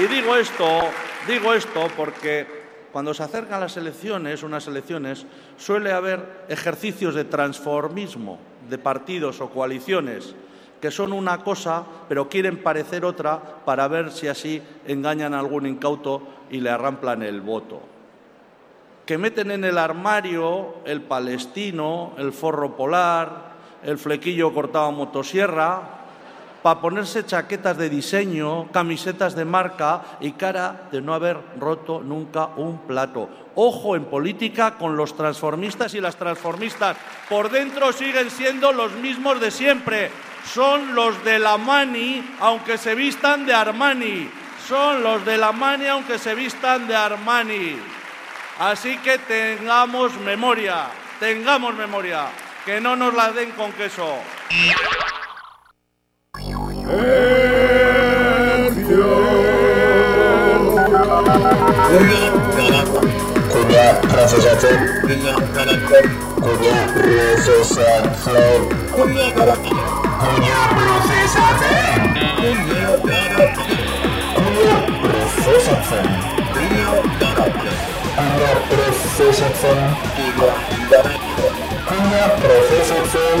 Y digo esto, digo esto porque cuando se acercan las elecciones, unas elecciones, suele haber ejercicios de transformismo de partidos o coaliciones que son una cosa, pero quieren parecer otra para ver si así engañan a algún incauto y le arramplan el voto. Que meten en el armario el palestino, el forro polar, el flequillo cortado a motosierra, para ponerse chaquetas de diseño, camisetas de marca y cara de no haber roto nunca un plato. Ojo en política con los transformistas y las transformistas. Por dentro siguen siendo los mismos de siempre. Son los de la Mani, aunque se vistan de Armani. Son los de la Mani, aunque se vistan de Armani. Así que tengamos memoria, tengamos memoria, que no nos la den con queso. Kunya Profesatın Kunya Karakter Kunya Profesatın Kunya Karakter Kunya Profesatın Kunya Karakter Kunya Profesatın Kunya Karakter Kunya Profesatın Kunya Karakter Kunya Profesatın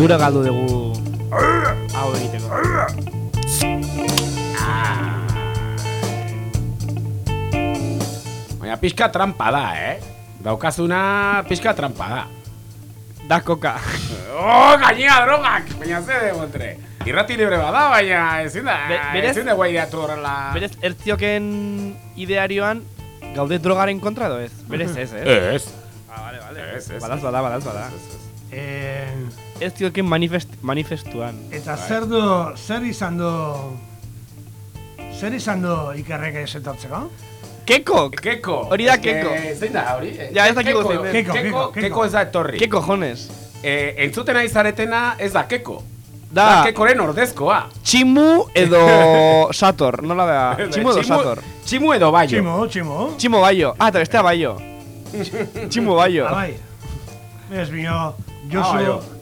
Ohitura galdu dugu hau egiteko. Baina pixka trampa da, eh? Daukazuna pixka trampa da. Da koka. Oh, gainea drogak! Baina ze de montre. Irrati libre bada, baina ezin da, Be- berez- ezin da guai datu horrela. Berez, ertzioken idearioan gaude drogaren kontra edo ez? Berez ez, ez? Ez. Ah, vale, vale. Ez, ez. Balaz bada, balaz bada. Eh, Ertzioken manifest, manifestuan. eta zer du, zer izan du, zer izan du ikerrek ez etortzeko? Keko! Keko. Hori da Ez keko. Zein da, hori? Ja, ez zein den. Keko, Keko, keko, keko. keko ez da etorri. Ke cojones? Eh, entzuten ari zaretena ez da keko. Da, Da kekoren ordezkoa. tximu edo sator, nola da? Tximu edo sator. Tximu edo baio. Tximo, tximo. Tximo baio. Ah, eta bestea baio. Tximo baio. Abai. Ez bio, Ah, Josu.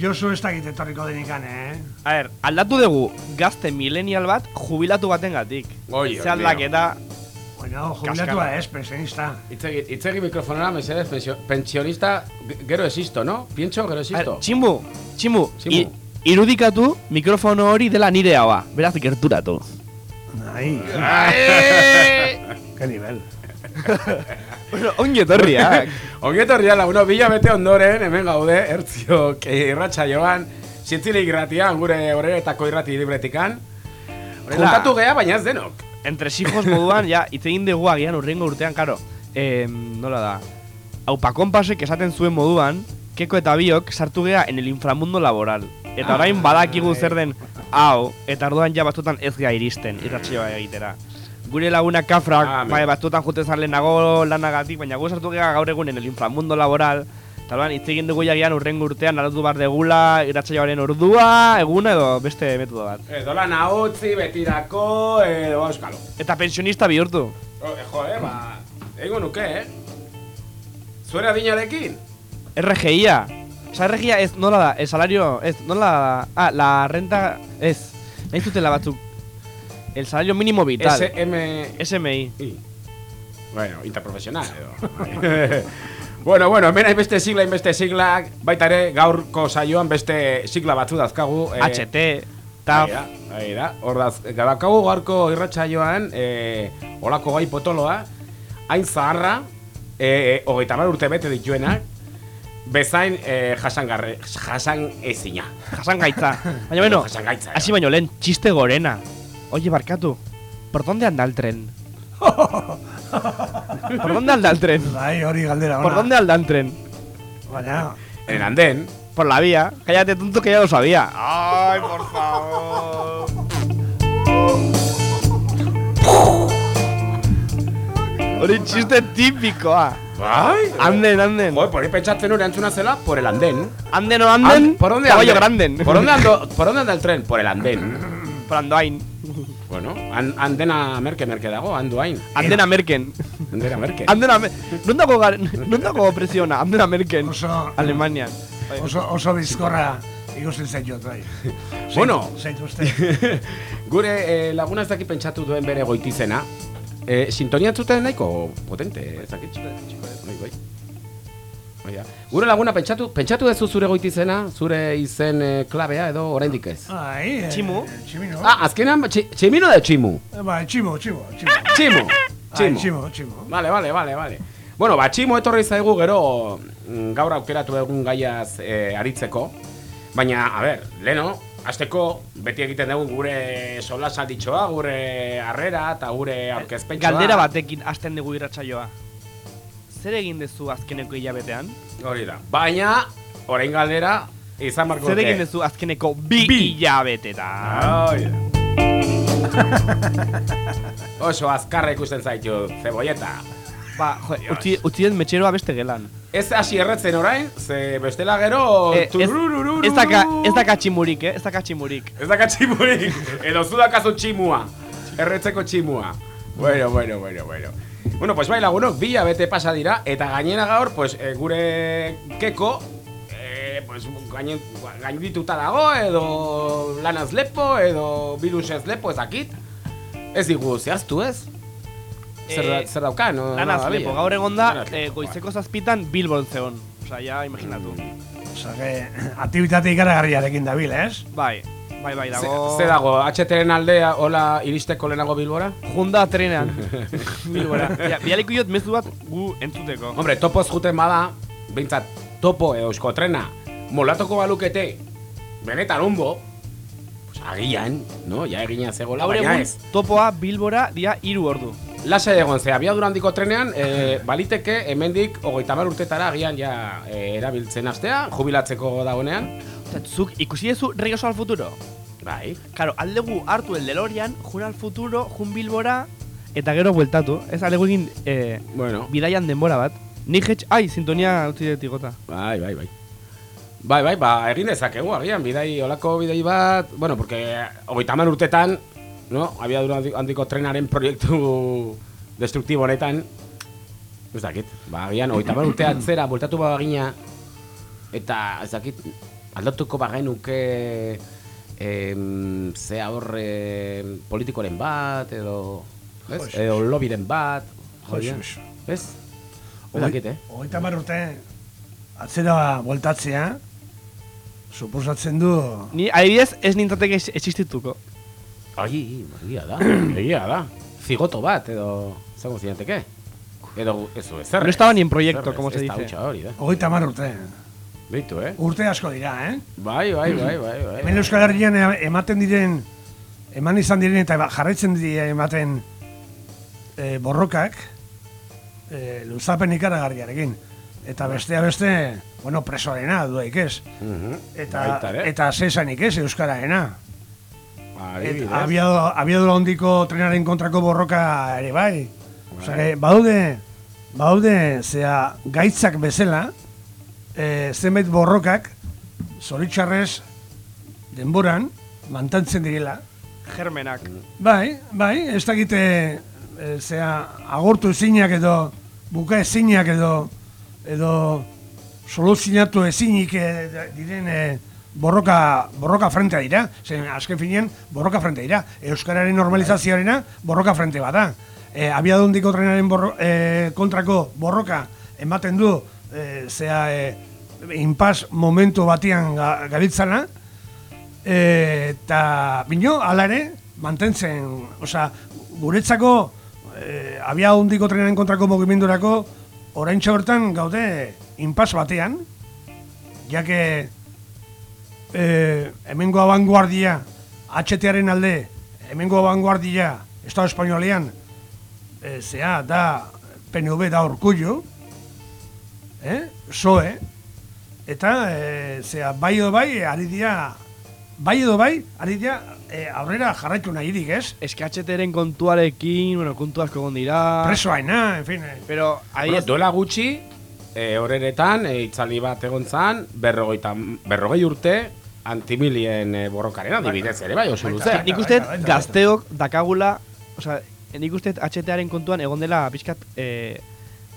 Josu ez dakit etorriko denikan, eh? A ver, aldatu dugu gazte millennial bat jubilatu baten gatik. Oi, Ze aldaketa, Bueno, jubilatua Kaskara. ez, pensionista. Itzegi, itzegi mikrofonara, mesedez, pensio- pensionista, ge- gero existo, no? Pientxo, gero A ver, existo. tximu, tximu, Tximu. i- irudikatu mikrofono hori dela nire haua. Beraz, gerturatu. Ai, Ai! que nivel. bueno, ongi etorriak. Ongetorri ala, uno, bila bete ondoren, hemen gaude, ertziok irratxa joan, zientzilik irratian, gure horretako irrati libretikan. Juntatu gea, baina ez denok. Entre hijos moduan, ja, hitz egin dugu agian urrengo urtean, karo. Eh, nola da, aupa konpasek esaten zuen moduan, keko eta biok sartu gea en el inframundo laboral. Eta orain badakigu zer den hau, eta orduan ja batzutan ez gea iristen, irratxioa egitera. Gure laguna kafrak, Ah, bai, batzutan juten zaren nago lanagatik, baina gu sartu gea gaur egun en el inframundo laboral, eta orduan hitz egin dugu jagian urrengo urtean arautu bar degula, irratsaioaren ordua, eguna edo beste metodo bat. Edo lan ahotzi, betirako, edo auskalo. Eta pensionista bihurtu. Oh, eh, jo, eh, ba, egingo nuke, eh? Zuera dinarekin? RGIa. Osa, RGIa ez, nola da, el salario, ez, nola da, ah, la renta, ez, nahi zutela batzuk. El salario mínimo vital. SM... SMI. I. Bueno, interprofesional edo. bueno, bueno, hemen beste sigla, beste sigla, baita ere gaurko saioan beste sigla batzu dazkagu. eh, HT, TAF. Ahí da, ahí da. Hor daz, gadakagu gaurko irratsaioan, eh, olako gai potoloa, hain zaharra, eh, hogeita mar urte bete dituenak, bezain eh, jasangarre, jasan ezina. Jasan gaitza. Baina, bueno, Jasan gaitza, hasi baino lehen, txiste gorena. Oye, barkatu, ¿por dónde anda el tren? ¿Por dónde anda el tren? Bai, hori galdera ¿Por dónde anda el tren? Baina, En el andén, Por la vía. Cállate, tonto, que ya lo sabía. Ay, por favor. Hori txiste tipikoa. bai, Anden, anden. Joder, por ahí pentsatzen hori antzuna zela, por el andén. Anden o anden, An- ¿Por dónde caballo anda? granden. ¿Por dónde, ando, ¿Por dónde anda el tren? Por el andén. Por Andoain. Bueno, an, andena merke merke dago. Anden Merken. Andena merke. Anden Amer... Non dago, gar... non dago presiona, anden Merken. Oso- Alemania. oso, oso bizkorra ikusten zaitut, bai. Bueno. Zaitu uste. Gure eh, laguna ez daki pentsatu duen bere goitizena. Eh, sintonia entzuten nahiko potente, ez dakit. Bai, bai. Ja. Gure laguna pentsatu, pentsatu duzu zure goitizena, zure izen eh, klabea edo oraindik ez. Bai, eh, Tximu? Tximino. Ah, azkenan, txi, tximino de tximu. Eh, tximu, tximu, tximu. Tximu. Bai, Tximu. tximu, tximu. Vale, vale, vale, vale. Bueno, ba, tximo etorri zaigu gero mm, gaur aukeratu egun gaiaz eh, aritzeko. Baina, a ber, leno, azteko beti egiten dugu gure solasalditxoa, gure harrera eta gure aurkezpentsoa. Galdera batekin hasten dugu irratsaioa. Zer egin dezu azkeneko hilabetean? Hori da. Baina, orain galdera, izan marko Zer egin dezu azkeneko bi, Bi. hilabetetan? Hori da. Oso azkarra ikusten zaitu, zebolleta. Ba, jo, utzi, utzi metxeroa beste gelan. Ez hasi erretzen orain, ze bestela gero... Eh, ez, ez daka, ez daka tximurik, eh? Ez daka tximurik. Ez daka tximurik, edo zu dakazu tximua. Erretzeko tximua. Bueno, bueno, bueno, bueno. Bueno, pues bai lagunok, bila bete pasa dira, eta gainera gaur, pues, eh, gure keko, eh, pues, gaine, gaindituta dago, edo lanaz lepo, edo virusez lepo, ez dakit. Ez digu zehaztu ez? Zer, Eh, zer dauka, no? Lanaz no, lepo, gaur egon da, eh, goizeko zazpitan Bilbon zegon. Osa, ja, imaginatu. Osa, que, aktivitate ikaragarriarekin dabil, ez? Bai, bai, bai, Ze, dago... ze dago, HTren aldea, hola iristeko lehenago bilbora? Junda trenean. Bilbora. Ja, bialiko jot mezu bat gu entzuteko. Hombre, topoz juten bada, behintzat topo edo euskotrena, molatoko balukete, benetan umbo, pues agian, no? Ja egina zegoela, Gaur baina ez. topoa Bilbora dia hiru ordu. Lasa egon ze, abiadura handiko trenean, e, baliteke hemendik hogeita mar urtetara agian ja e, erabiltzen astea, jubilatzeko dagoenean. Zuk ikusi duzu Regreso al Futuro? Bai. Claro, aldegu hartu el DeLorean, jun al futuro, jun Bilbora, eta gero bueltatu. Ez aldegu egin eh, Bueno, bidaian denbora bat. Ni hetx, ai, sintonia utzi dut igota. bai, bai, bai. Bai, bai, ba, egin dezakegu, agian, bidai, olako bidai bat, bueno, porque hogeita hamar urtetan, no, abiadura handi- handiko trenaren proiektu destruktibo honetan, ez dakit, ba, agian, hogeita hamar urte atzera, bueltatu bagina, eta, ez dakit, aldatuko bagenuke, em, zea hor, em, politikoren bat, edo, ez? Edo lobiren bat, Josu. ez? Dakit, eh? Hogeita mar urte, atzera bueltatzea, suposatzen du... Ni adibidez ez nintzateke ex- existituko. Ai, egia da, egia da. Zigoto bat, edo, zango zinateke? Edo, eso, ez No estaba ni en proyecto, como se dice. hori da. Hogeita mar urte. Beitu, eh? Urte asko dira, eh? Bai, bai, bai, bai, bai. Hemen Euskal Herrian e- ematen diren, eman izan diren eta jarraitzen dira ematen e, borrokak, e, luzapen ikaragarriarekin. Eta bestea beste, bueno, presoarena duaik ez. Mhm. Eta, Baita ere. eta zesanik ez, Euskaraena. Adibidez. Eta abiado, abiadura hondiko trenaren kontrako borroka ere bai. Osa, que baude, baude, zea, gaitzak bezala, e, zenbait borrokak, zoritxarrez, denboran, mantantzen direla. Germenak. Bai, bai, ez dakite, e, zea, agortu ezinak edo, buka ezinak edo, edo soluzionatu ezinik eh, diren eh, borroka, borroka frentea dira. Zen, azken finean, borroka frentea dira. Euskararen normalizazioarena borroka frente bada. E, abiadundiko trenaren borro, eh, kontrako borroka ematen du e, zea e, inpas momentu batian ga, gabiltzana, Eh, eta bino, ala ere, mantentzen, osea, guretzako eh, abia hundiko trenaren kontrako mugimendurako orain hortan gaude inpas batean, jake eh, hemengo abanguardia HTaren alde, hemengo abanguardia Estado Espainolean eh, zea da PNV da orkullo, eh, soe, eta eh, zea bai edo bai, ari dira bai edo bai, ari dira eh, aurrera jarraitu nahirik, ez? Eske HTren kontuarekin, bueno, kontu asko egon dira. Presoaina, en fin. eh. Pero ahí Bueno, duela gutxi, e, horrenetan, e, itzali bat egon zan, berrogeita, berrogei urte, antimilien e, borrokaren adibidez ere, bai, oso luze. nik uste gazteok dakagula, osea, nik uste HTaren kontuan egon dela pixkat eh,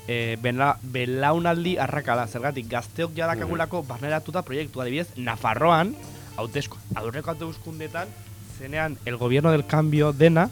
eh, bela, belaunaldi arrakala, zergatik gazteok ja dakagulako barneratuta proiektu adibidez, Nafarroan, hautezko, aurreko hautezkundetan, zenean el gobierno del cambio dena,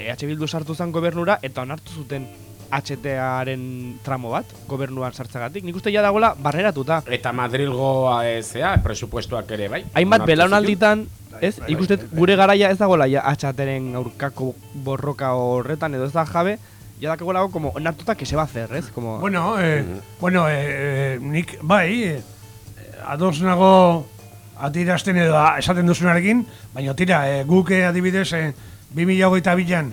EH Bildu sartu zen gobernura eta onartu zuten HTaren tramo bat, gobernuan sartzagatik. Nik uste ja dagoela barneratuta. Eta Madrilgo e, zea, presupuestoak ere, bai. Hainbat belaunalditan, ez? bai, Ikuste bai, bai. gure garaia ez dagoela ja HTren aurkako borroka horretan edo ez da jabe, ja dakagolako como onartuta que se va a hacer, ez? Como Bueno, eh, bueno, eh, eh, nik bai, eh, ados nago atirazten edo esaten duzunarekin, baina tira, eh, guk eh, adibidez, eh, 2008 bilan,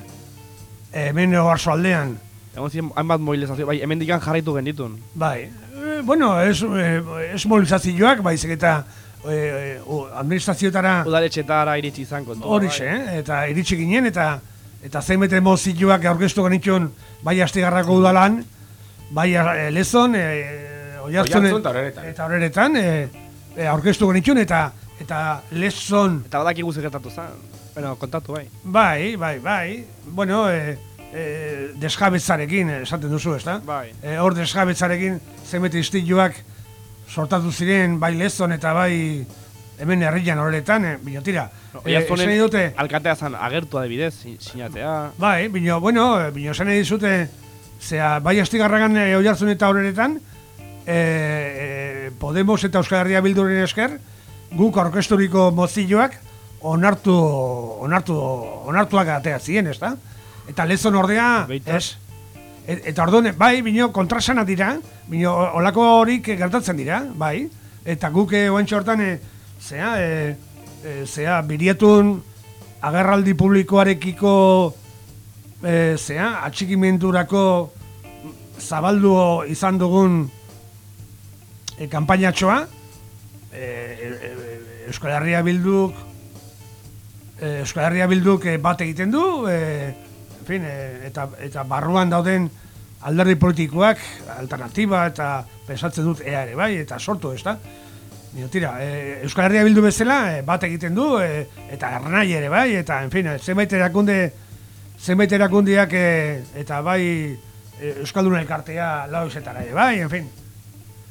eh, hemen oarzo aldean, egon ziren hainbat mobilizazio, bai, hemen dikan jarraitu genditun. bai, eh, bueno, ez, eh, ez mobilizazioak, baizik eta eh, eh, administrazioetara Udaletxetara iritsi izan kontu. horixe, eh, eta iritsi ginen, eta eta zenbait emozioak aurkeztu genituen bai astigarrako udalan, bai eh, lezon, eh, oiartzun, eta Horreretan. eta horreretan, eh, eh, aurkeztu genituen, eta eta lezon, Eta badakigu gertatu zen. Bueno, kontatu bai. bai, bai, bai, bueno, eh, eh, desjabetzarekin eh, esaten duzu, ezta? Bai. Eh, hor desjabetzarekin zenbait istiluak sortatu ziren bai lezon eta bai hemen herrian horretan, eh, bino tira. Eh, esan nahi dute, alkatea zan agertu adibidez, si- sinatzea. Bai, bino, bueno, eh, bino esan dizute, zea, bai astigarragan e, oiartzun eta horretan, e, e, Podemos eta Euskal Herria Bilduren esker, guk orkesturiko mozioak onartu, onartu, onartuak atea ziren, ezta? Eta lezon ordea, Beita. ez? E, eta orduan, bai, bino, kontrasana dira, bino, olako horik gertatzen dira, bai? Eta guk e, oantxo hortan, e, zea, e, e, zea, birietun agerraldi publikoarekiko e, zea, atxikimendurako zabaldu izan dugun e, kanpainatxoa e, e, e, Euskal Herria Bilduk e, Euskal Herria Bilduk e, bat egiten du e, en fin, e, eta, eta barruan dauden alderdi politikoak alternatiba eta pensatzen dut ea ere bai eta sortu ez da Nio, tira, e, Euskal Herria Bildu bezala e, bat egiten du e, eta ernai ere bai eta en fin, zenbait erakunde zenbait erakundiak e, eta bai e, Euskaldun elkartea lau izetara ere bai, en fin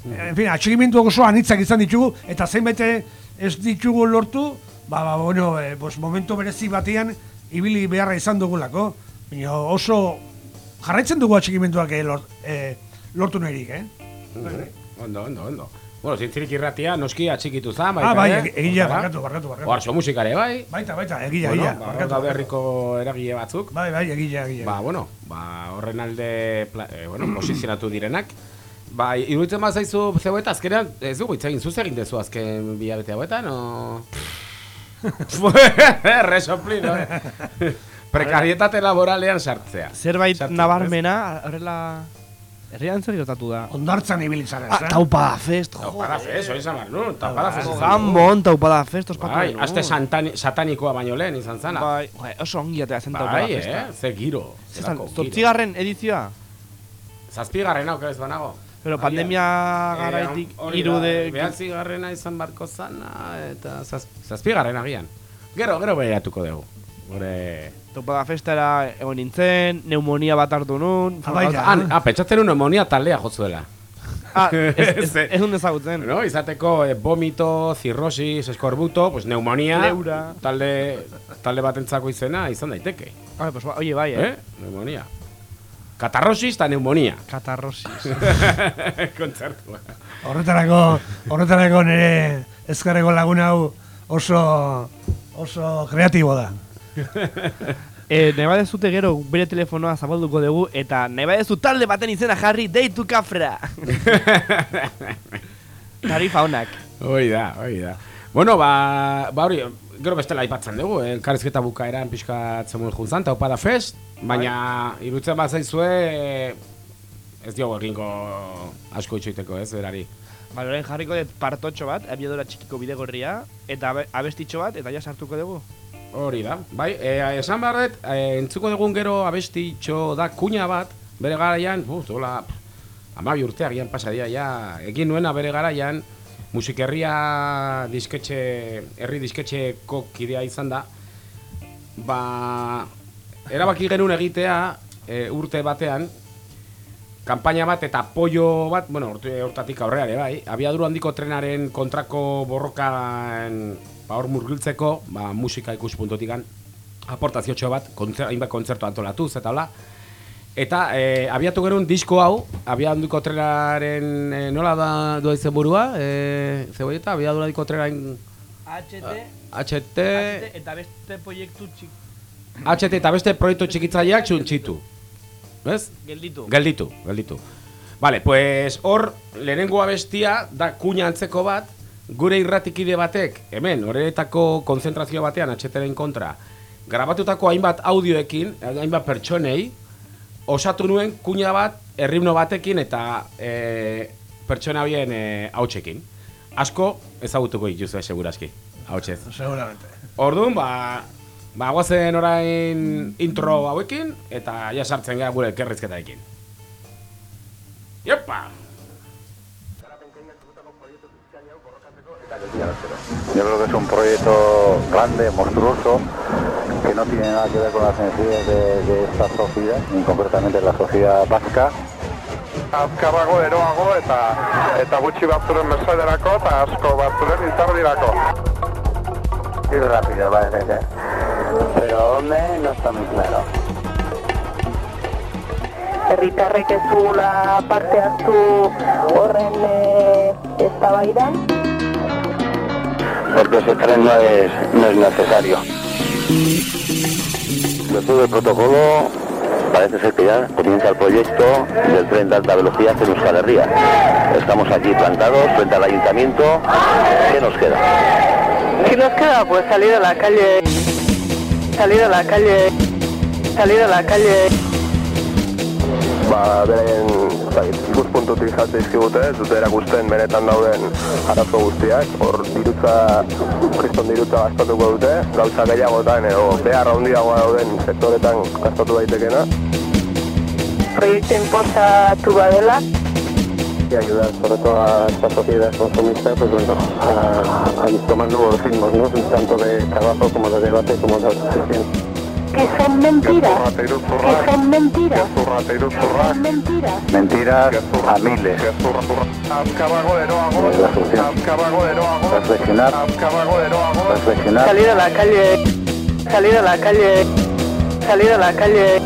En fin, atxikimendu oso anitzak izan ditugu eta zenbait ez ditugu lortu ba, ba bueno, e, pues momentu berezi batean ibili beharra izan dugulako Baina oso jarraitzen dugu atxikimenduak e, lort, e, lortu nahirik, eh? Ondo, ondo, ondo. Bueno, zintzirik irratia, noski atxikitu zan, baita Ah, bai, egila, Hortara. barkatu, barkatu, barkatu. Oarzo musikare, bai. Baita, baita, egila, Bueno, egila, ba, barkatu, barkatu. herriko eragile batzuk. Bai, bai, egila, egila. Ba, bueno, ba, horren alde pla- eh, bueno, posizionatu direnak. Ba, iruditzen bat zaizu zeu eta azkenean, ez dugu hitz egin zuz egin dezu azken bi abete hauetan, o... Resopli, no? Prekarietate laboralean sartzea. Zerbait nabarmena, horrela... Herrian zer gertatu da? Ondartzan ibili zara, Ah, da? taupada fest, Tau para fes, hori zamar, no? Tau para fes. Jamon, taupada fest, ospatu. Bai, santani, satanikoa baino lehen izan zana. Bai, bai, oso ongi atea zen taupada Bai, festa. eh? Ze giro. Zezan, zortzigarren edizioa? Zazpigarrena oker ez banago. Pero pandemia garaitik Eh, hori hiru de... Behatzigarrena izan barko zana, eta zaz, zazpigarrena agian. Gero, gero behiratuko dugu. Gure... Taupada festara egon nintzen, neumonia bat hartu nun. Ah. Ah, ah, pentsatzen un hemonia taldea jotzuela. Ah, ez, ez, Ze- ez dut ezagutzen. No, izateko eh, vomito, cirrosis, eskorbuto, pues neumonia, Pleura. talde, talde batentzako izena izan daiteke. Ah, pues, oye, bai, eh? Eh? Neumonia. Katarrosis eta neumonia. Katarrosis. Kontzertua. Horretarako, horretarako nire ezkarreko lagun hau oso, oso kreatibo da. Eh, nahi badezute gero bere telefonoa zabalduko dugu eta nahi badezu talde baten izena jarri deitu kafra. Tarifa honak. Hoi da, hoi da. Bueno, ba, ba hori, gero bestela aipatzen dugu, eh? elkarrizketa bukaeran pixkatzen muen juntzan, eta opada fest, baina irutzen bat zaizue, ez diogu egingo asko itxoiteko, ez, berari. Orain jarriko dut partotxo bat, abiadora txikiko bidegorria, eta abe- abestitxo bat, eta ja sartuko dugu. Hori da, bai, e, esan behar dut, e, entzuko dugun gero abestitxo da kuña bat, bere garaian, uf, dola, amabi urte agian pasadia, ja, egin nuena bere garaian, musikerria disketxe, herri disketxeko kidea izan da, ba, erabaki genuen egitea, e, urte batean, kanpaina bat eta apoio bat, bueno, hortatik aurrera ere bai, abiaduru handiko trenaren kontrako borrokan ba hor murgiltzeko, ba musika ikuspuntotikan aportaziotxo bat, kontzer, hainbat kontzertu antolatuz eta hola. Eta e, abiatu genuen disko hau, abiaduriko trenaren e, nola da doa izen burua, e, zeboieta, abiaduriko trenaren HT, HT, eta beste proiektu txik... HT eta beste proiektu txikitzaileak txuntxitu. Ez? Gelditu. Gelditu, gelditu. Vale, pues hor lehenengo abestia da kuña antzeko bat, gure irratikide batek, hemen, horretako konzentrazio batean atxeteren kontra, grabatutako hainbat audioekin, hainbat pertsonei, osatu nuen kuña bat, errimno batekin eta e, pertsona bien e, hautsekin. Asko ezagutuko dituzue segurazki, hautsez. Seguramente. Orduan, ba, ba guazen orain intro hauekin, eta ja sartzen gara gure elkerrizketaekin. Iepa! Yo creo que es un proyecto grande, monstruoso, que no tiene nada que ver con las necesidades de, de esta sociedad, ni concretamente la sociedad vasca. azkarrago eroago eta eta gutxi batzuren mesederako eta asko batzuren izardirako. Es rápido, parece ser. Pero dónde no está muy claro. herritarrek ez dugula parte hartu horren e, eztabaidan. Porque ese tren no es, no es necesario. Después del protocolo, parece ser que ya comienza el proyecto del tren de alta velocidad en Euskal Herria. Estamos aquí plantados frente al ayuntamiento. ¿Qué nos queda? ¿Qué nos queda? Pues salir a la calle, salir a la calle, salir a la calle. Ba, beren ikuspuntutik jalte izkigute, ez dute erakusten benetan dauden arazo guztiak, hor dirutza, kriston dirutza gastatuko dute, gauza gehiagotan edo behar handiagoa dauden sektoretan gastatu daitekena. Proiektu inportatu badela, y ayudar sobre todo a esta sociedad consumista pues bueno, a, a tomando nuevos ritmos, ¿no? tanto de trabajo como de debate como de asociación. Que son mentiras, que son mentiras, mentiras. Mentiras a miles. La solución. Reflexionar. Reflexionar Salir a la calle, salir a la calle, salir a la calle.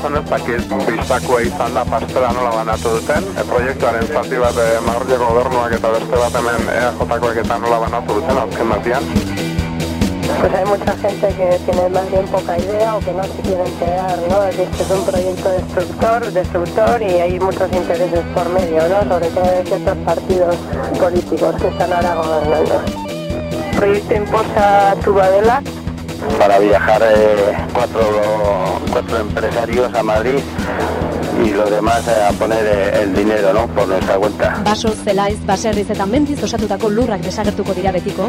Zen ez dakit bistakoa izan da pastela nola banatu duten. E, proiektuaren zati bat e, Madrileko gobernuak eta beste bat hemen EAJkoak eta nola banatu duten azken batian. Pues hay mucha gente que tiene más bien poca idea o que no se quiere enterar, ¿no? Es decir, que es un proyecto destructor, destructor y hay muchos intereses por medio, ¿no? Sobre todo de ciertos partidos políticos que están ahora gobernando. Proyecto Imposa Tubadela, para viajar eh, cuatro, cuatro empresarios a Madrid y los demás eh, a poner eh, el dinero ¿no? por nuestra cuenta. Baso, zelaiz, baserriz eta mentiz osatutako lurrak desagertuko dira betiko.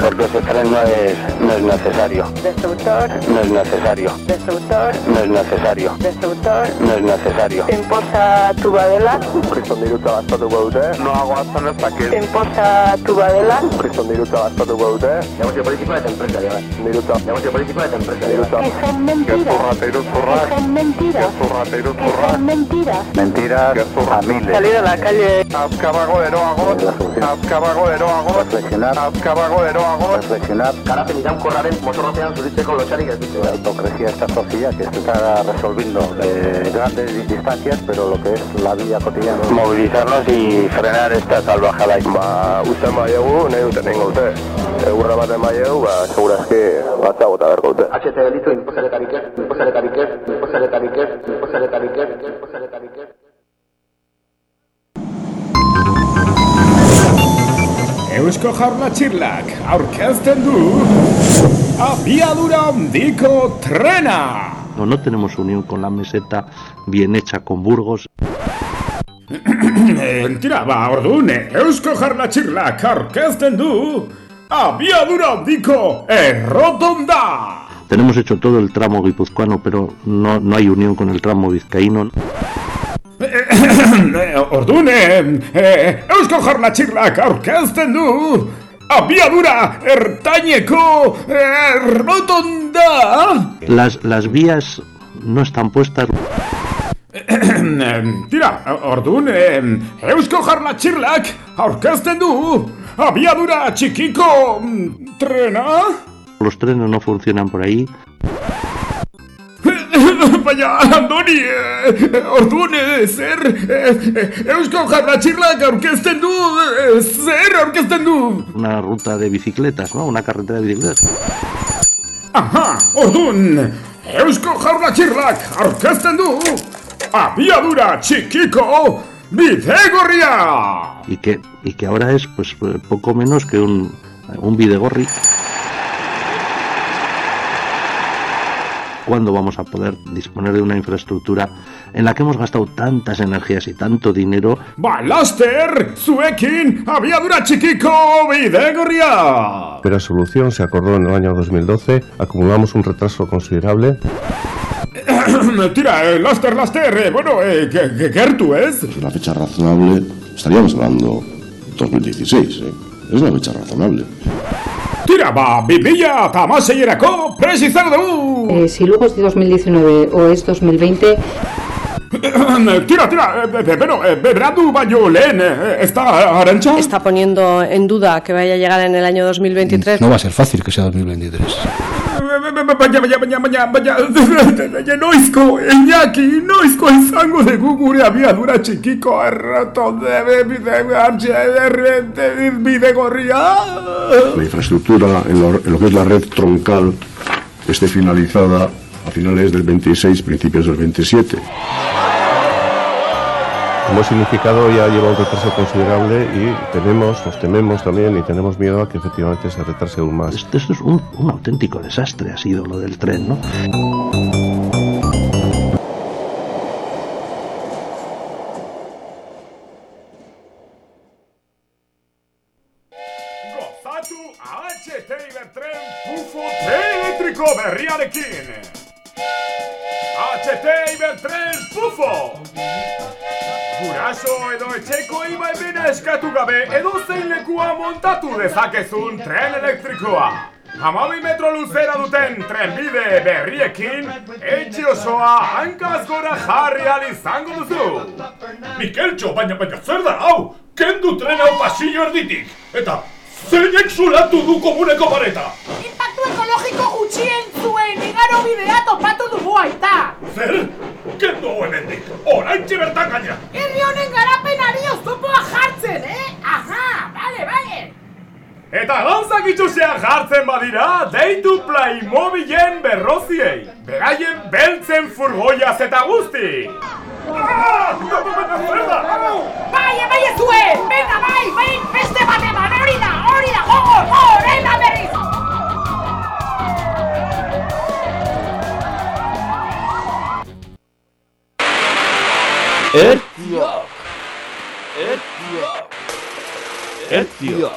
¿no? porque ese tren no es, no es necesario. Destructor, No es necesario. destructor, No es necesario. destructor. No es necesario. Enposa tuba dela, Kriston diruta gastatuko dute. Noago azten ez dakit. enposa tuba dela. Kriston diruta gastatuko dute. Negozio politikoa eta enpresarioa. Diruta. Negozio politikoa eta enpresarioa. Diruta. Que son mentiras. Gezurra eta iruzurrak. Que son mentiras. Gezurra eta Que iruzurrak. son mentiras. Mentiras Gezurra. a miles. Salir a la calle. Azkarrago eroago. Azkarrago eroago. Reflexionar. Azkarrago eroago. Reflexionar. Garapen iraunkorraren motorrotean zuritzeko lotxarik ez dute. La hipocresía esta sociedad que se está resolviendo eh, grandes distancias, pero lo que es la vida cotidiana. Movilizarnos y frenar esta salvajada. Ba, uste maiegu, nahi duten egingo dute. Egurra baten maiegu, ba, segurazki batza bota berko dute. HT delitu inposaretarik ez, inposaretarik ez, inposaretarik ez, inposaretarik ez, inposaretarik ez. Eusko Jaurlatxirlak aurkezten du abiadura handiko trena! No, no tenemos unión con la meseta bien hecha con Burgos. Eh, tira, ba, orduan, Eusko Jaurlatxirlak aurkezten du abiadura handiko errotonda! Tenemos hecho todo el tramo guipuzcoano, pero no, no hay unión con el tramo vizcaíno. Eh, Orduan, eh, eh, Eusko Jaurlatxirlak aurkezten du abiadura ertaineko errotonda! Las, las vías no están puestas. Tira, orduan, em, Eusko Jarlatxirlak aurkezten du abiadura txikiko mm, trena? Los trenes no funcionan por ahí. Baina, Andoni, eh, orduan, eh, zer, eh, eh, Eusko Jarlatxirlak aurkezten du, eh, zer aurkezten du? Una ruta de bicicletas, ¿no? Una carretera de bicicletas. Aha, orduan, Eusko Jarlatxirlak aurkezten du abiadura txikiko bidegorria! Y que, y que ahora es pues eh, poco menos que un, un bidegorri. ¿Cuándo vamos a poder disponer de una infraestructura en la que hemos gastado tantas energías y tanto dinero Ba, laster, zuekin, abiadura txikiko bidegorria! Pero la solución se acordó en el año 2012, acumulamos un retraso considerable. Tira, eh, laster, laster, eh, bueno, eh, ge- gertu, ez? Es una fecha razonable, estaríamos hablando 2016, ¿eh? Es una fecha razonable. Tira, ba, bimila eta amaseierako prezizar dugu! Eh, si luego es de 2019 o es 2020, tira, tira, eh, be- bueno, eh, eh, ez da, arantxa? Está poniendo en duda que vaya a llegar en el año 2023. No va a ser fácil que sea 2023. Bidegorria? La infraestructura en lo, en lo que es la red troncal esté finalizada a finales del 26, principios del 27. Como significado ya lleva un retraso considerable y tenemos, nos tememos también y tenemos miedo a que efectivamente se retrase aún más. Esto, es un auténtico desastre, ha sido lo del tren, ¿no? Dezakezun tren elektrikoa. Hamabi metro luzera duten trenbide berriekin, etxe osoa hankaz gora jarri ahal izango duzu. Mikeltxo, baina baina zer da hau? Kendu tren hau pasillo erditik! Eta zeinek zulatu du komuneko pareta? Impactu ekologiko gutxien zuen igaro bidea topatu dugu aita! Zer? Kendu hau hemendik, oraintxe bertan gaina! Herri honen garapenari oztopoa jartzen, eh? Aha, bale, bale! Eta gauzak itxusean jartzen badira, deitu Playmobilen berroziei. Beraien beltzen furgoiaz eta guzti. Bai, bai ez zuen! Venga, bai, bai, beste bat eman, hori da, hori da, gogor, gogor, ena berriz! Ertiak! Ertiak! Ertiak!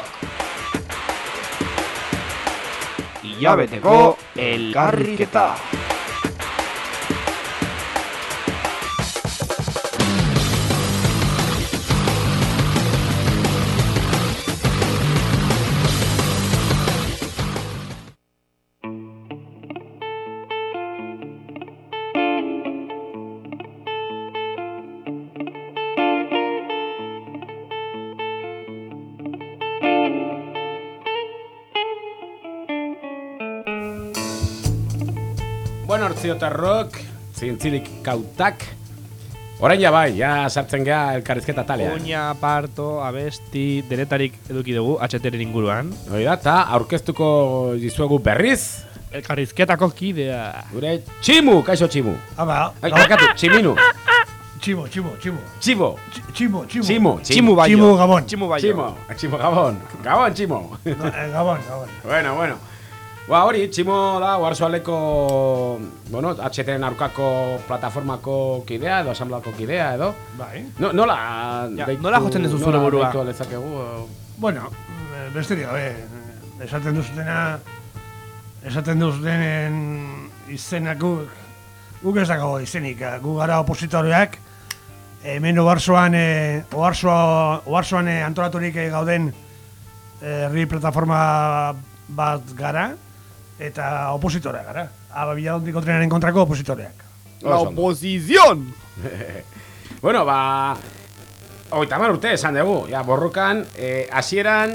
jabeteko elkarriketa. Bueno, hortziotarrok, zintzilik kautak. Orain ja bai, ja sartzen gea elkarrizketa talean. Oina, parto, abesti, denetarik eduki dugu, HTren inguruan. Hoi da, eta aurkeztuko dizuegu berriz. Elkarrizketako kidea. Gure tximu, kaixo tximu. Aba, barkatu, tximinu. Tximo, tximo, tximo. Txibo. Tximo, tximo. Tximu, Tximu baio. Tximu Gabon. Tximu baio. Tximo, tximo gabon. Gabon, tximo. No, eh, Gabon, Gabon. bueno, bueno. Ba, hori, tximo da, oarzualeko, bueno, HTren aurkako plataformako kidea edo asamblako kidea edo. Bai. No, nola, Ja, nola jotzen duzu zure burua? deitu lezakegu, o- Bueno, eh, besterik gabe, eh, esaten duzutena, esaten duzutenen izenak guk, guk ez dago izenik, eh, gu gara opositoreak, hemen oarsoan, eh, oarsoa, oarsoan eh, antolaturik eh, gauden eh, herri plataforma bat gara, eta opositorea gara. Aba biladondiko trenaren kontrako opositoreak. La oposición! bueno, ba... Oita mar urte esan dugu, ja, borrokan, eh, hasieran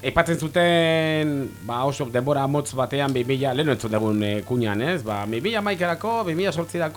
Aipatzen zuten, ba, oso denbora motz batean 2000, lehen entzun dugun eh, kuñan, ez? Ba, 2000 maikerako, 2000 sortzirako,